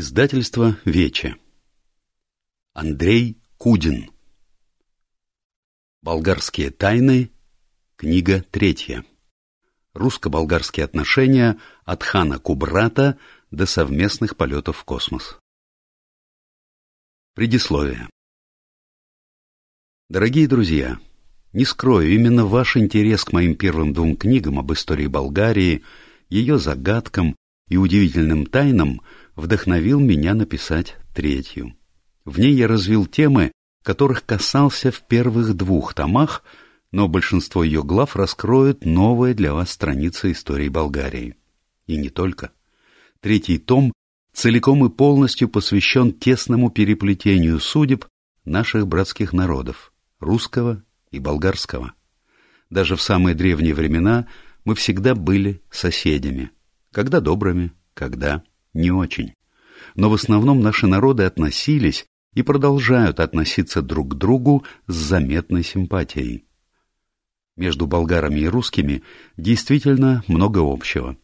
Издательство «Вече». Андрей Кудин. Болгарские тайны. Книга третья. Русско-болгарские отношения от хана Кубрата до совместных полетов в космос. Предисловие. Дорогие друзья, не скрою, именно ваш интерес к моим первым двум книгам об истории Болгарии, ее загадкам и удивительным тайнам – вдохновил меня написать третью. В ней я развил темы, которых касался в первых двух томах, но большинство ее глав раскроют новые для вас страницы истории Болгарии. И не только. Третий том целиком и полностью посвящен тесному переплетению судеб наших братских народов, русского и болгарского. Даже в самые древние времена мы всегда были соседями, когда добрыми, когда не очень. Но в основном наши народы относились и продолжают относиться друг к другу с заметной симпатией. Между болгарами и русскими действительно много общего.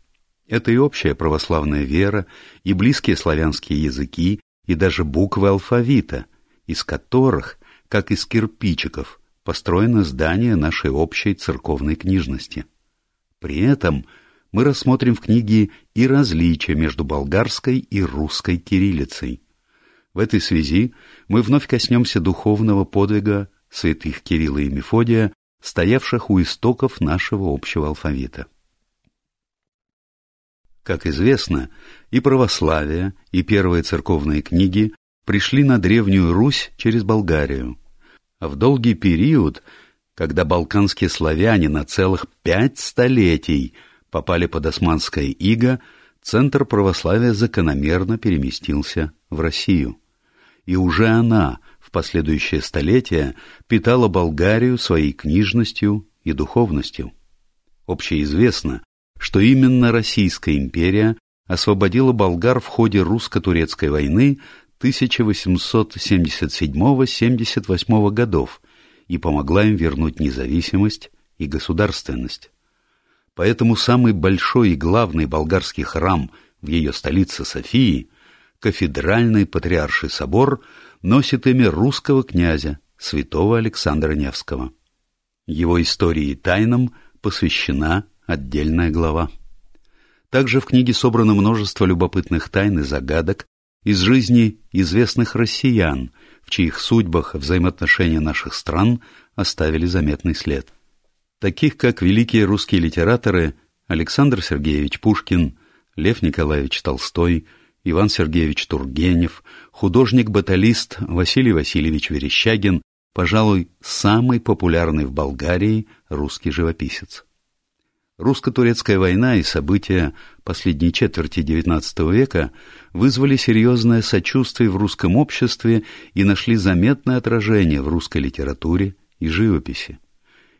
Это и общая православная вера, и близкие славянские языки, и даже буквы алфавита, из которых, как из кирпичиков, построено здание нашей общей церковной книжности. При этом – мы рассмотрим в книге и различия между болгарской и русской кириллицей. В этой связи мы вновь коснемся духовного подвига святых Кирилла и Мефодия, стоявших у истоков нашего общего алфавита. Как известно, и православие, и первые церковные книги пришли на Древнюю Русь через Болгарию. А в долгий период, когда балканские славяне на целых пять столетий – попали под османское иго, центр православия закономерно переместился в Россию. И уже она в последующее столетие питала Болгарию своей книжностью и духовностью. Общеизвестно, что именно Российская империя освободила болгар в ходе русско-турецкой войны 1877-78 годов и помогла им вернуть независимость и государственность. Поэтому самый большой и главный болгарский храм в ее столице Софии, кафедральный патриарший собор, носит имя русского князя, святого Александра Невского. Его истории и тайнам посвящена отдельная глава. Также в книге собрано множество любопытных тайн и загадок из жизни известных россиян, в чьих судьбах взаимоотношения наших стран оставили заметный след таких как великие русские литераторы Александр Сергеевич Пушкин, Лев Николаевич Толстой, Иван Сергеевич Тургенев, художник-баталист Василий Васильевич Верещагин, пожалуй, самый популярный в Болгарии русский живописец. Русско-турецкая война и события последней четверти XIX века вызвали серьезное сочувствие в русском обществе и нашли заметное отражение в русской литературе и живописи.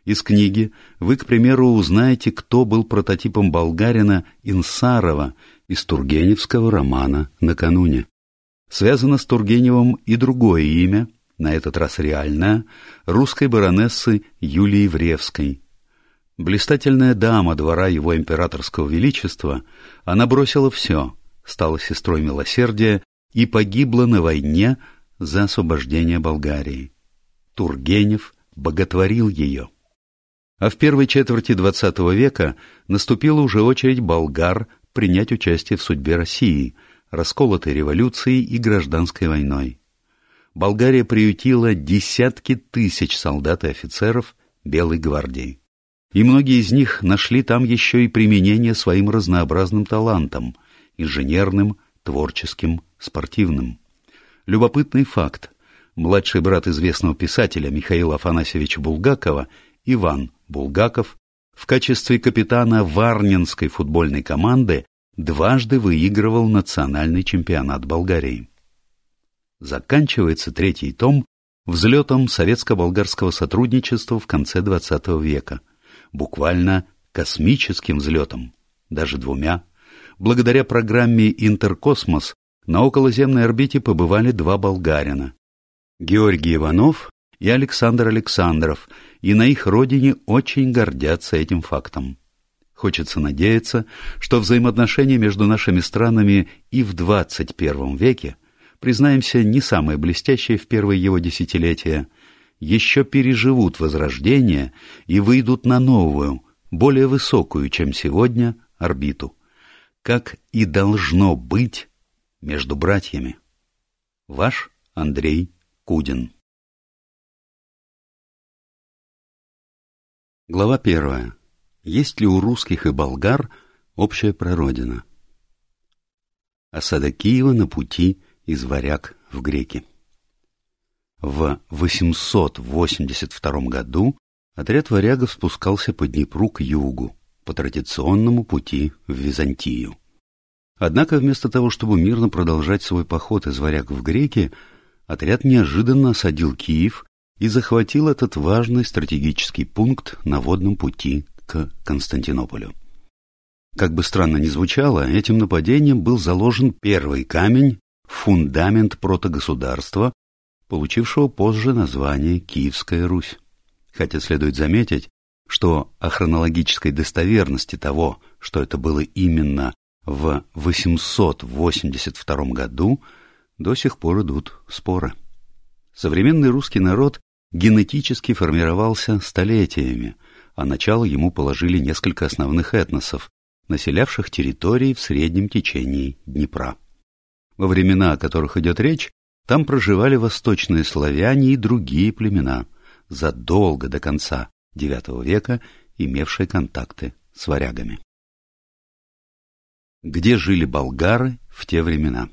Из книги вы, к примеру, узнаете, кто был прототипом болгарина Инсарова из Тургеневского романа «Накануне». Связано с Тургеневым и другое имя, на этот раз реальное, русской баронессы Юлии Вревской. Блистательная дама двора его императорского величества, она бросила все, стала сестрой милосердия и погибла на войне за освобождение Болгарии. Тургенев боготворил ее. А в первой четверти XX века наступила уже очередь болгар принять участие в судьбе России, расколотой революцией и гражданской войной. Болгария приютила десятки тысяч солдат и офицеров Белой гвардии. И многие из них нашли там еще и применение своим разнообразным талантам – инженерным, творческим, спортивным. Любопытный факт. Младший брат известного писателя Михаила Афанасьевича Булгакова, Иван, Булгаков в качестве капитана Варнинской футбольной команды дважды выигрывал национальный чемпионат Болгарии. Заканчивается третий том взлетом советско-болгарского сотрудничества в конце XX века, буквально космическим взлетом, даже двумя. Благодаря программе «Интеркосмос» на околоземной орбите побывали два болгарина. Георгий Иванов и Александр Александров, и на их родине очень гордятся этим фактом. Хочется надеяться, что взаимоотношения между нашими странами и в 21 веке, признаемся, не самые блестящие в первые его десятилетия, еще переживут возрождение и выйдут на новую, более высокую, чем сегодня, орбиту, как и должно быть между братьями. Ваш Андрей Кудин Глава первая. Есть ли у русских и болгар общая прародина? Осада Киева на пути из Варяг в Греки. В 882 году отряд варягов спускался по Днепру к югу, по традиционному пути в Византию. Однако вместо того, чтобы мирно продолжать свой поход из варяг в греки, отряд неожиданно осадил Киев и захватил этот важный стратегический пункт на водном пути к Константинополю. Как бы странно ни звучало, этим нападением был заложен первый камень фундамент протогосударства, получившего позже название Киевская Русь. Хотя следует заметить, что о хронологической достоверности того, что это было именно в 882 году, до сих пор идут споры. Современный русский народ генетически формировался столетиями, а начало ему положили несколько основных этносов, населявших территории в среднем течении Днепра. Во времена, о которых идет речь, там проживали восточные славяне и другие племена, задолго до конца IX века имевшие контакты с варягами. Где жили болгары в те времена?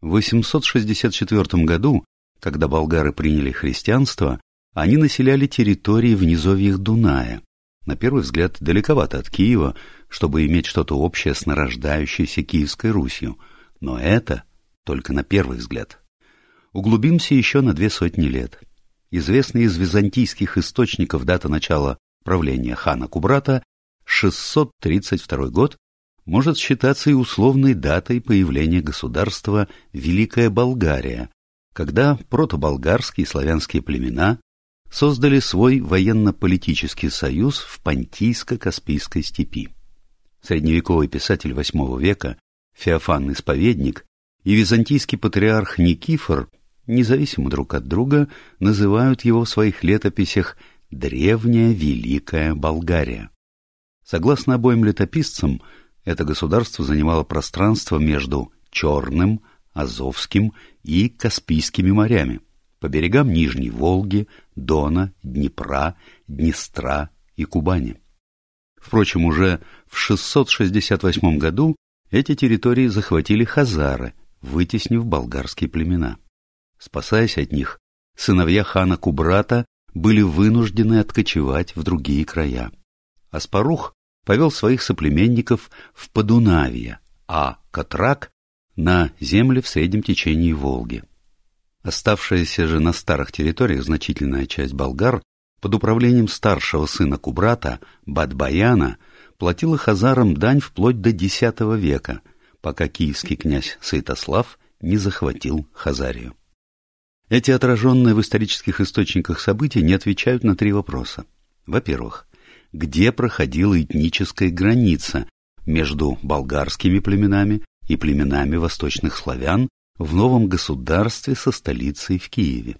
В 864 году, когда болгары приняли христианство, они населяли территории в низовьях Дуная, на первый взгляд далековато от Киева, чтобы иметь что-то общее с нарождающейся Киевской Русью, но это только на первый взгляд. Углубимся еще на две сотни лет. Известная из византийских источников дата начала правления хана Кубрата 632 год может считаться и условной датой появления государства Великая Болгария, когда протоболгарские славянские племена создали свой военно-политический союз в Понтийско-Каспийской степи. Средневековый писатель VIII века Феофан Исповедник и византийский патриарх Никифор, независимо друг от друга, называют его в своих летописях «Древняя Великая Болгария». Согласно обоим летописцам, это государство занимало пространство между Черным, Азовским и Каспийскими морями по берегам Нижней Волги, Дона, Днепра, Днестра и Кубани. Впрочем, уже в 668 году эти территории захватили хазары, вытеснив болгарские племена. Спасаясь от них, сыновья хана Кубрата были вынуждены откочевать в другие края. Аспарух повел своих соплеменников в Подунавье, а Катрак — на земли в среднем течении Волги. Оставшаяся же на старых территориях значительная часть болгар под управлением старшего сына Кубрата, Бадбаяна, платила хазарам дань вплоть до X века, пока киевский князь Святослав не захватил Хазарию. Эти отраженные в исторических источниках события не отвечают на три вопроса. Во-первых, где проходила этническая граница между болгарскими племенами и племенами восточных славян в новом государстве со столицей в Киеве.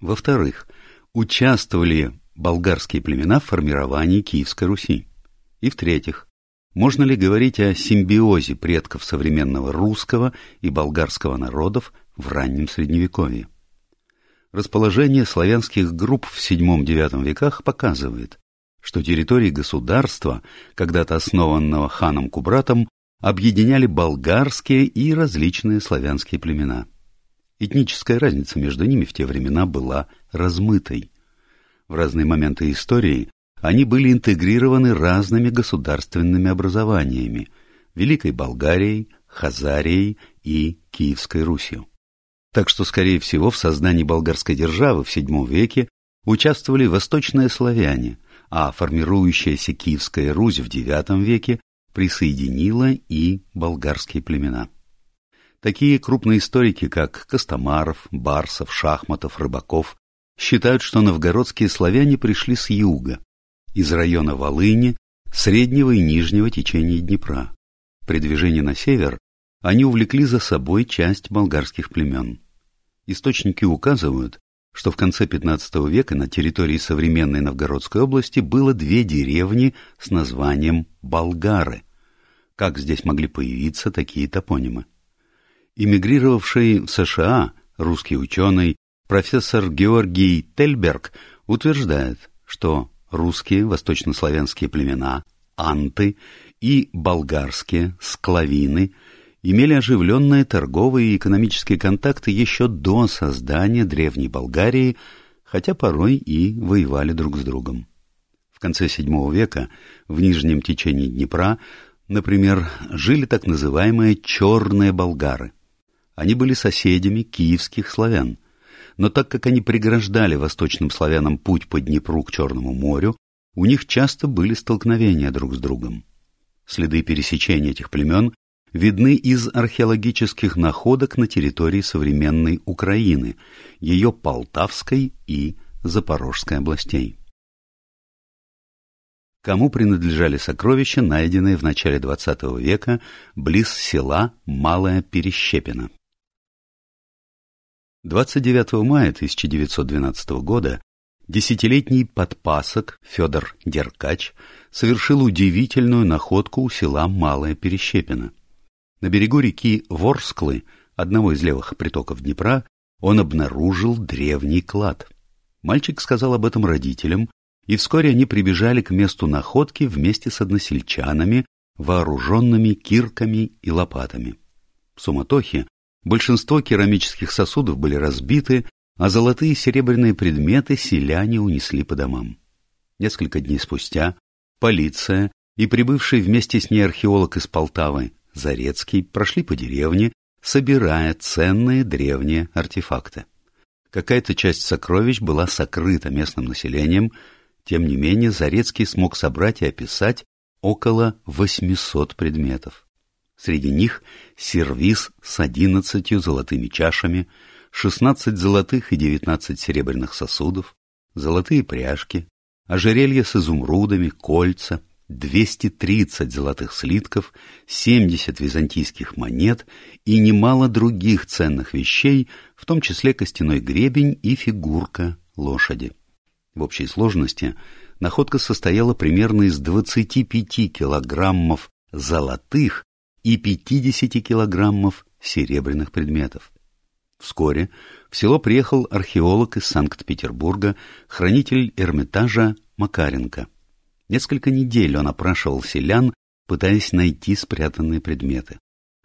Во-вторых, участвовали болгарские племена в формировании Киевской Руси. И в-третьих, можно ли говорить о симбиозе предков современного русского и болгарского народов в раннем Средневековье? Расположение славянских групп в VII-IX веках показывает, что территории государства, когда-то основанного ханом Кубратом, объединяли болгарские и различные славянские племена. Этническая разница между ними в те времена была размытой. В разные моменты истории они были интегрированы разными государственными образованиями – Великой Болгарией, Хазарией и Киевской Русью. Так что, скорее всего, в создании болгарской державы в VII веке участвовали восточные славяне, а формирующаяся Киевская Русь в IX веке присоединила и болгарские племена. Такие крупные историки, как Костомаров, Барсов, Шахматов, Рыбаков, считают, что новгородские славяне пришли с юга, из района Волыни, среднего и нижнего течения Днепра. При движении на север они увлекли за собой часть болгарских племен. Источники указывают, что в конце XV века на территории современной Новгородской области было две деревни с названием Болгары. Как здесь могли появиться такие топонимы? Эмигрировавший в США русский ученый профессор Георгий Тельберг утверждает, что русские восточнославянские племена, анты и болгарские, склавины – имели оживленные торговые и экономические контакты еще до создания Древней Болгарии, хотя порой и воевали друг с другом. В конце VII века в нижнем течении Днепра, например, жили так называемые «черные болгары». Они были соседями киевских славян, но так как они преграждали восточным славянам путь по Днепру к Черному морю, у них часто были столкновения друг с другом. Следы пересечения этих племен видны из археологических находок на территории современной Украины, ее Полтавской и Запорожской областей. Кому принадлежали сокровища, найденные в начале XX века близ села Малая Перещепина? 29 мая 1912 года десятилетний подпасок Федор Деркач совершил удивительную находку у села Малая Перещепина. На берегу реки Ворсклы, одного из левых притоков Днепра, он обнаружил древний клад. Мальчик сказал об этом родителям, и вскоре они прибежали к месту находки вместе с односельчанами, вооруженными кирками и лопатами. В суматохе большинство керамических сосудов были разбиты, а золотые и серебряные предметы селяне унесли по домам. Несколько дней спустя полиция и прибывший вместе с ней археолог из Полтавы Зарецкий прошли по деревне, собирая ценные древние артефакты. Какая-то часть сокровищ была сокрыта местным населением, тем не менее Зарецкий смог собрать и описать около 800 предметов. Среди них сервиз с 11 золотыми чашами, 16 золотых и 19 серебряных сосудов, золотые пряжки, ожерелья с изумрудами, кольца, 230 золотых слитков, 70 византийских монет и немало других ценных вещей, в том числе костяной гребень и фигурка лошади. В общей сложности находка состояла примерно из 25 килограммов золотых и 50 килограммов серебряных предметов. Вскоре в село приехал археолог из Санкт-Петербурга, хранитель Эрмитажа Макаренко – Несколько недель он опрашивал селян, пытаясь найти спрятанные предметы.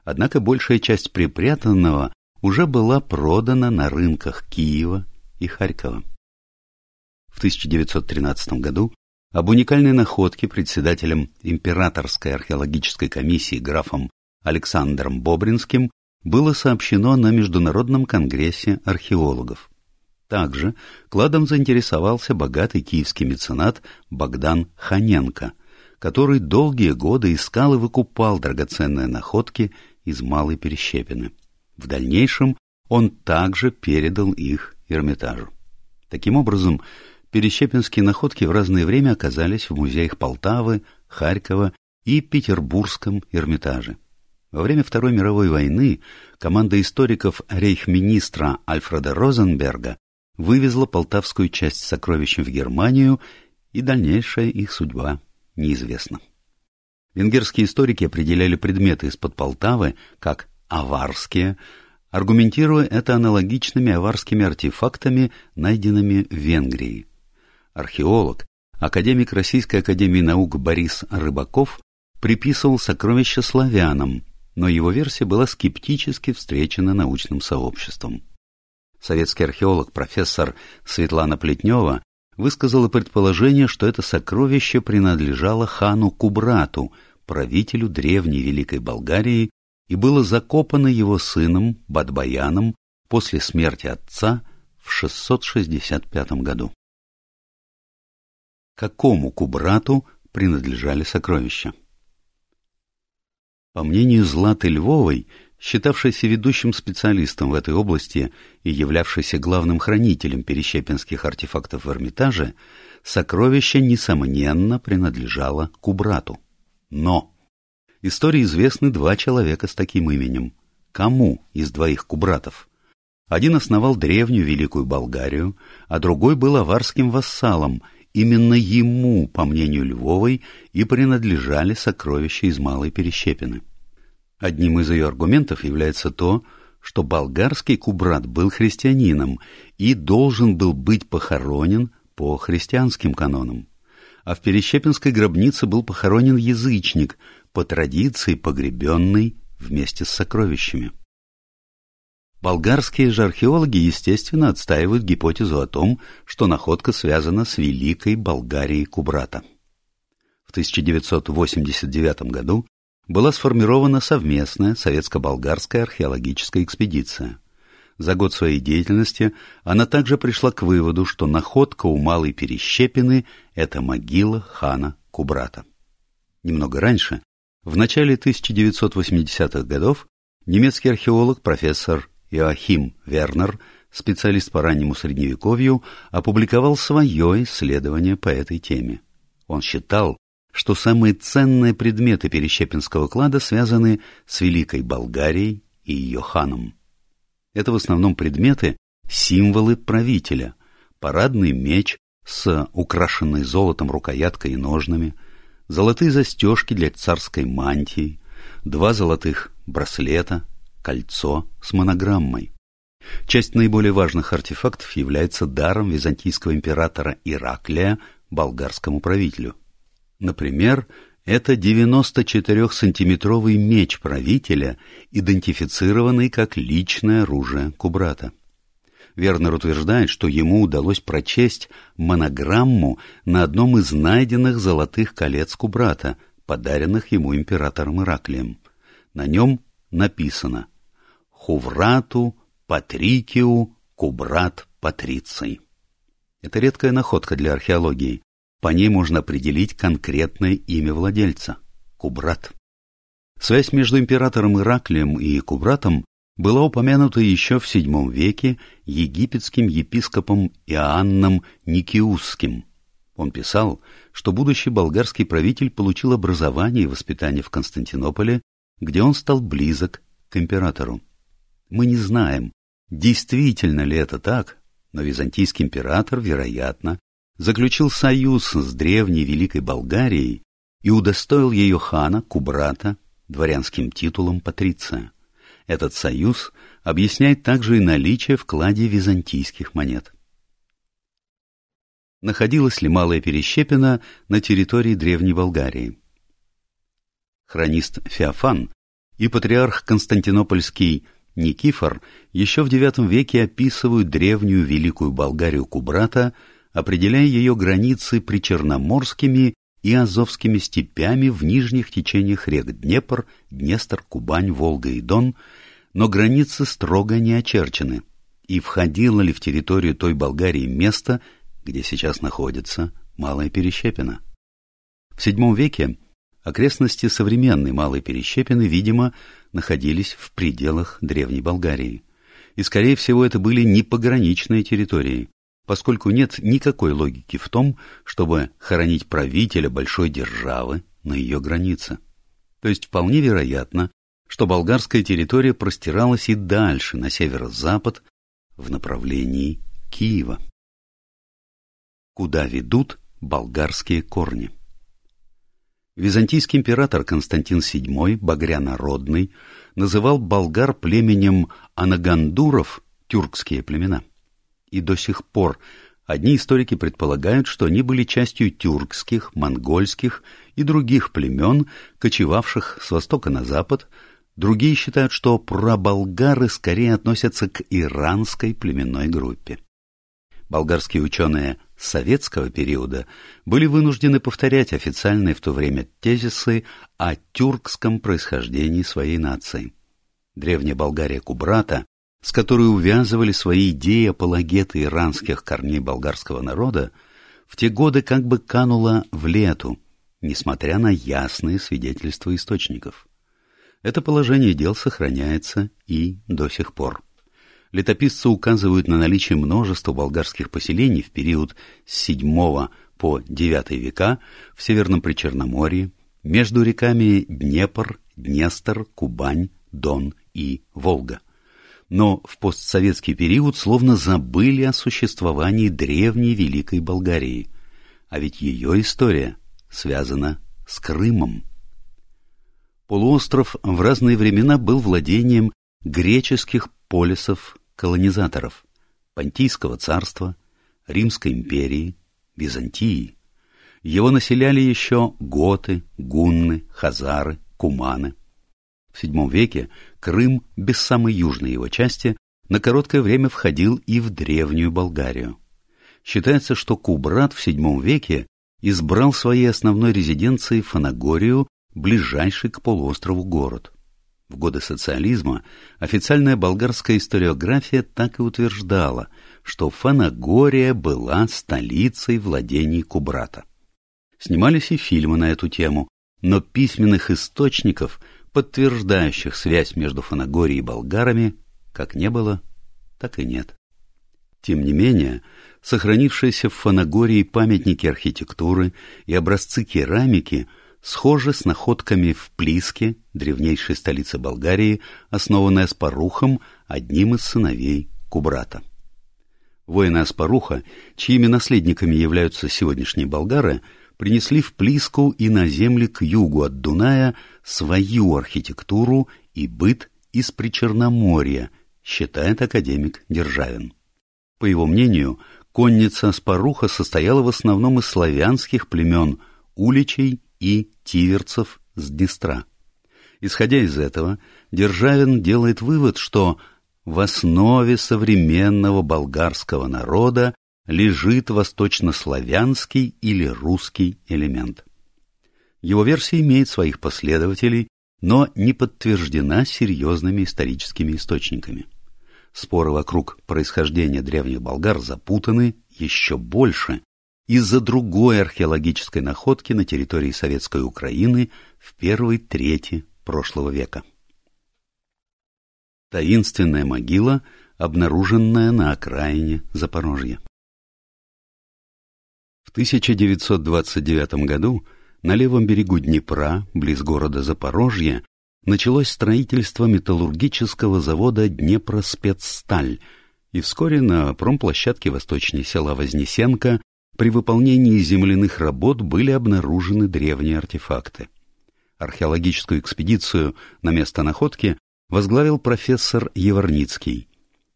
Однако большая часть припрятанного уже была продана на рынках Киева и Харькова. В 1913 году об уникальной находке председателем Императорской археологической комиссии графом Александром Бобринским было сообщено на Международном конгрессе археологов. Также кладом заинтересовался богатый киевский меценат Богдан Ханенко, который долгие годы искал и выкупал драгоценные находки из Малой Перещепины. В дальнейшем он также передал их Эрмитажу. Таким образом, перещепинские находки в разное время оказались в музеях Полтавы, Харькова и Петербургском Эрмитаже. Во время Второй мировой войны команда историков рейхминистра Альфреда Розенберга вывезла полтавскую часть сокровищ в Германию, и дальнейшая их судьба неизвестна. Венгерские историки определяли предметы из-под Полтавы как «аварские», аргументируя это аналогичными аварскими артефактами, найденными в Венгрии. Археолог, академик Российской академии наук Борис Рыбаков приписывал сокровища славянам, но его версия была скептически встречена научным сообществом советский археолог профессор Светлана Плетнева высказала предположение, что это сокровище принадлежало хану Кубрату, правителю древней Великой Болгарии, и было закопано его сыном Бадбаяном после смерти отца в 665 году. Какому Кубрату принадлежали сокровища? По мнению Златы Львовой, считавшийся ведущим специалистом в этой области и являвшийся главным хранителем перещепинских артефактов в Эрмитаже, сокровище, несомненно, принадлежало Кубрату. Но истории известны два человека с таким именем. Кому из двоих Кубратов? Один основал древнюю Великую Болгарию, а другой был аварским вассалом. Именно ему, по мнению Львовой, и принадлежали сокровища из Малой Перещепины. Одним из ее аргументов является то, что болгарский кубрат был христианином и должен был быть похоронен по христианским канонам. А в Перещепинской гробнице был похоронен язычник, по традиции погребенный вместе с сокровищами. Болгарские же археологи, естественно, отстаивают гипотезу о том, что находка связана с Великой Болгарией Кубрата. В 1989 году была сформирована совместная советско-болгарская археологическая экспедиция. За год своей деятельности она также пришла к выводу, что находка у Малой Перещепины – это могила хана Кубрата. Немного раньше, в начале 1980-х годов, немецкий археолог профессор Иоахим Вернер, специалист по раннему средневековью, опубликовал свое исследование по этой теме. Он считал, что самые ценные предметы Перещепинского клада связаны с Великой Болгарией и ее ханом. Это в основном предметы, символы правителя, парадный меч с украшенной золотом рукояткой и ножнами, золотые застежки для царской мантии, два золотых браслета, кольцо с монограммой. Часть наиболее важных артефактов является даром византийского императора Ираклия болгарскому правителю – Например, это 94-сантиметровый меч правителя, идентифицированный как личное оружие Кубрата. Вернер утверждает, что ему удалось прочесть монограмму на одном из найденных золотых колец Кубрата, подаренных ему императором Ираклием. На нем написано «Хуврату Патрикиу Кубрат Патриций». Это редкая находка для археологии. По ней можно определить конкретное имя владельца – Кубрат. Связь между императором Ираклием и Кубратом была упомянута еще в VII веке египетским епископом Иоанном Никиусским. Он писал, что будущий болгарский правитель получил образование и воспитание в Константинополе, где он стал близок к императору. Мы не знаем, действительно ли это так, но византийский император, вероятно, заключил союз с древней Великой Болгарией и удостоил ее хана, кубрата, дворянским титулом патриция. Этот союз объясняет также и наличие в кладе византийских монет. Находилась ли Малая Перещепина на территории Древней Болгарии? Хронист Феофан и патриарх Константинопольский Никифор еще в IX веке описывают древнюю Великую Болгарию Кубрата – определяя ее границы причерноморскими и азовскими степями в нижних течениях рек Днепр, Днестр, Кубань, Волга и Дон, но границы строго не очерчены. И входило ли в территорию той Болгарии место, где сейчас находится Малая Перещепина? В VII веке окрестности современной Малой Перещепины, видимо, находились в пределах Древней Болгарии. И, скорее всего, это были не пограничные территории, поскольку нет никакой логики в том, чтобы хоронить правителя большой державы на ее границе. То есть вполне вероятно, что болгарская территория простиралась и дальше, на северо-запад, в направлении Киева. Куда ведут болгарские корни? Византийский император Константин VII, багрянародный, называл болгар племенем анагандуров, тюркские племена – и до сих пор одни историки предполагают, что они были частью тюркских, монгольских и других племен, кочевавших с востока на запад, другие считают, что праболгары скорее относятся к иранской племенной группе. Болгарские ученые советского периода были вынуждены повторять официальные в то время тезисы о тюркском происхождении своей нации. Древняя Болгария Кубрата с которой увязывали свои идеи апологеты иранских корней болгарского народа, в те годы как бы канула в лету, несмотря на ясные свидетельства источников. Это положение дел сохраняется и до сих пор. Летописцы указывают на наличие множества болгарских поселений в период с VII по IX века в Северном Причерноморье, между реками Днепр, Днестр, Кубань, Дон и Волга. Но в постсоветский период словно забыли о существовании древней Великой Болгарии. А ведь ее история связана с Крымом. Полуостров в разные времена был владением греческих полисов-колонизаторов, Понтийского царства, Римской империи, Византии. Его населяли еще готы, гунны, хазары, куманы. В VII веке Крым, без самой южной его части, на короткое время входил и в древнюю Болгарию. Считается, что Кубрат в VII веке избрал своей основной резиденцией Фанагорию, ближайший к полуострову город. В годы социализма официальная болгарская историография так и утверждала, что Фанагория была столицей владений Кубрата. Снимались и фильмы на эту тему, но письменных источников, подтверждающих связь между Фанагорией и болгарами, как не было, так и нет. Тем не менее, сохранившиеся в Фанагории памятники архитектуры и образцы керамики – схожи с находками в Плиске, древнейшей столице Болгарии, основанной Аспарухом, одним из сыновей Кубрата. Воины Аспаруха, чьими наследниками являются сегодняшние болгары, принесли в Плиску и на земли к югу от Дуная свою архитектуру и быт из Причерноморья, считает академик Державин. По его мнению, конница Аспаруха состояла в основном из славянских племен Уличей и тиверцев с Днестра. Исходя из этого, Державин делает вывод, что в основе современного болгарского народа лежит восточнославянский или русский элемент. Его версия имеет своих последователей, но не подтверждена серьезными историческими источниками. Споры вокруг происхождения древних болгар запутаны еще больше, из-за другой археологической находки на территории Советской Украины в первой трети прошлого века. Таинственная могила, обнаруженная на окраине Запорожья. В 1929 году на левом берегу Днепра, близ города Запорожье, началось строительство металлургического завода «Днепроспецсталь», и вскоре на промплощадке восточнее села Вознесенко при выполнении земляных работ были обнаружены древние артефакты. Археологическую экспедицию на место находки возглавил профессор Еварницкий.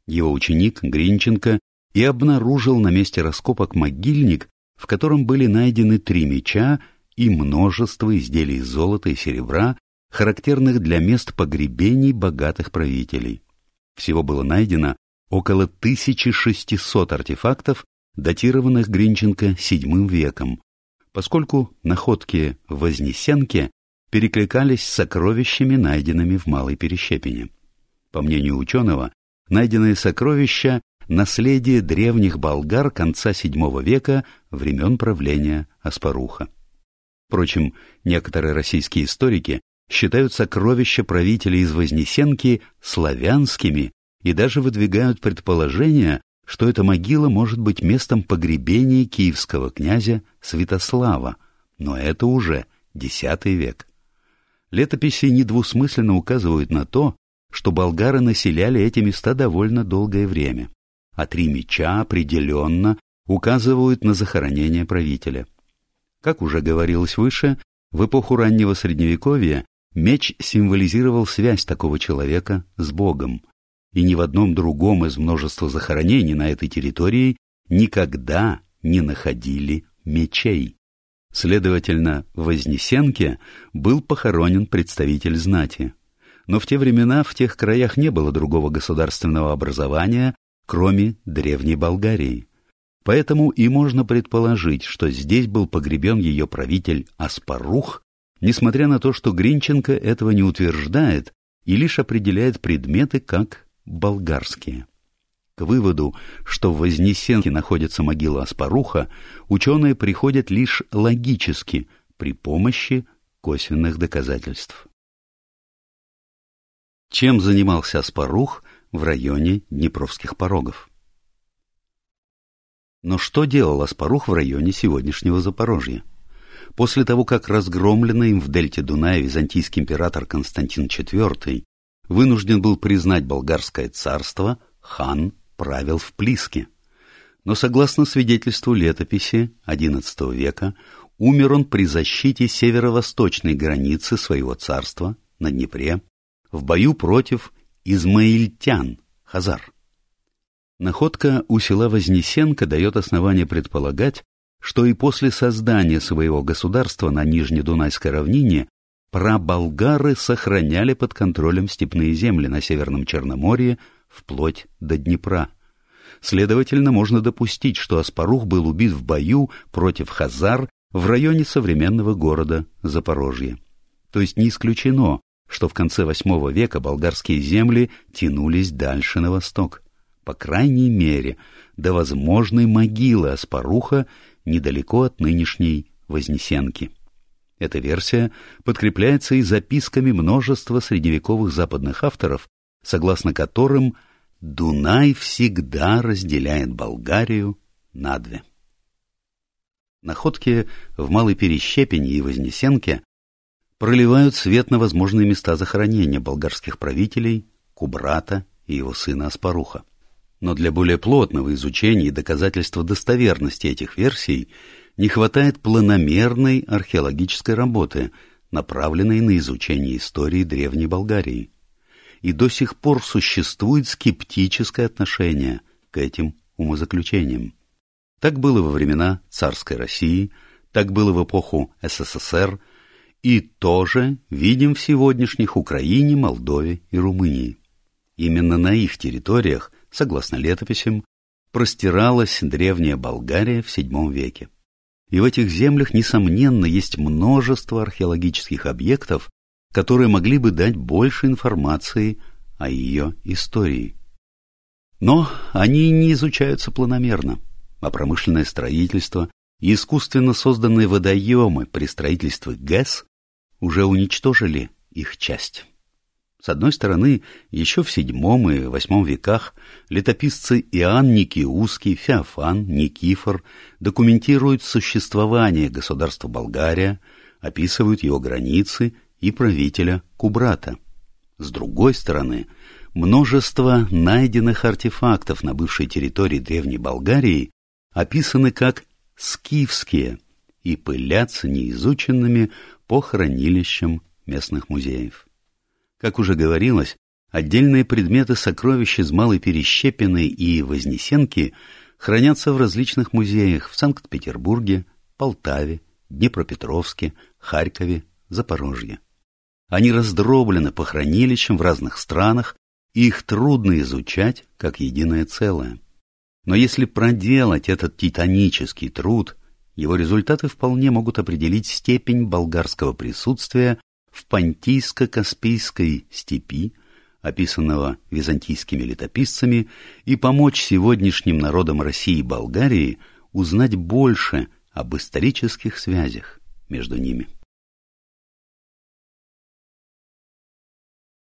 Его ученик Гринченко и обнаружил на месте раскопок могильник, в котором были найдены три меча и множество изделий из золота и серебра, характерных для мест погребений богатых правителей. Всего было найдено около 1600 артефактов, датированных Гринченко VII веком, поскольку находки в Вознесенке перекликались с сокровищами, найденными в Малой Перещепине. По мнению ученого, найденные сокровища – наследие древних болгар конца VII века времен правления Аспаруха. Впрочем, некоторые российские историки считают сокровища правителей из Вознесенки славянскими и даже выдвигают предположение, что эта могила может быть местом погребения киевского князя Святослава, но это уже X век. Летописи недвусмысленно указывают на то, что болгары населяли эти места довольно долгое время, а три меча определенно указывают на захоронение правителя. Как уже говорилось выше, в эпоху раннего Средневековья меч символизировал связь такого человека с Богом, и ни в одном другом из множества захоронений на этой территории никогда не находили мечей. Следовательно, в Вознесенке был похоронен представитель знати. Но в те времена в тех краях не было другого государственного образования, кроме Древней Болгарии. Поэтому и можно предположить, что здесь был погребен ее правитель Аспарух, несмотря на то, что Гринченко этого не утверждает и лишь определяет предметы как болгарские. К выводу, что в Вознесенке находится могила Аспаруха, ученые приходят лишь логически, при помощи косвенных доказательств. Чем занимался Аспарух в районе Днепровских порогов? Но что делал Аспарух в районе сегодняшнего Запорожья? После того, как разгромленный им в дельте Дуная византийский император Константин IV вынужден был признать болгарское царство, хан правил в Плиске. Но согласно свидетельству летописи XI века, умер он при защите северо-восточной границы своего царства на Днепре в бою против измаильтян, хазар. Находка у села Вознесенко дает основание предполагать, что и после создания своего государства на Нижнедунайской равнине праболгары сохраняли под контролем степные земли на Северном Черноморье вплоть до Днепра. Следовательно, можно допустить, что Аспарух был убит в бою против хазар в районе современного города Запорожье. То есть не исключено, что в конце VIII века болгарские земли тянулись дальше на восток. По крайней мере, до возможной могилы Аспаруха недалеко от нынешней Вознесенки. Эта версия подкрепляется и записками множества средневековых западных авторов, согласно которым Дунай всегда разделяет Болгарию на две. Находки в Малой Перещепени и Вознесенке проливают свет на возможные места захоронения болгарских правителей Кубрата и его сына Аспаруха. Но для более плотного изучения и доказательства достоверности этих версий не хватает планомерной археологической работы, направленной на изучение истории Древней Болгарии. И до сих пор существует скептическое отношение к этим умозаключениям. Так было во времена царской России, так было в эпоху СССР, и тоже видим в сегодняшних Украине, Молдове и Румынии. Именно на их территориях, согласно летописям, простиралась древняя Болгария в VII веке. И в этих землях, несомненно, есть множество археологических объектов, которые могли бы дать больше информации о ее истории. Но они не изучаются планомерно а промышленное строительство и искусственно созданные водоемы при строительстве ГЭС уже уничтожили их часть. С одной стороны, еще в VII и VIII веках летописцы Иоанн Никиузский, Феофан, Никифор документируют существование государства Болгария, описывают его границы и правителя Кубрата. С другой стороны, множество найденных артефактов на бывшей территории Древней Болгарии описаны как «скифские» и пылятся неизученными по хранилищам местных музеев. Как уже говорилось, отдельные предметы сокровищ из Малой Перещепиной и Вознесенки хранятся в различных музеях в Санкт-Петербурге, Полтаве, Днепропетровске, Харькове, Запорожье. Они раздроблены по хранилищам в разных странах, и их трудно изучать как единое целое. Но если проделать этот титанический труд, его результаты вполне могут определить степень болгарского присутствия в Понтийско-Каспийской степи, описанного византийскими летописцами, и помочь сегодняшним народам России и Болгарии узнать больше об исторических связях между ними.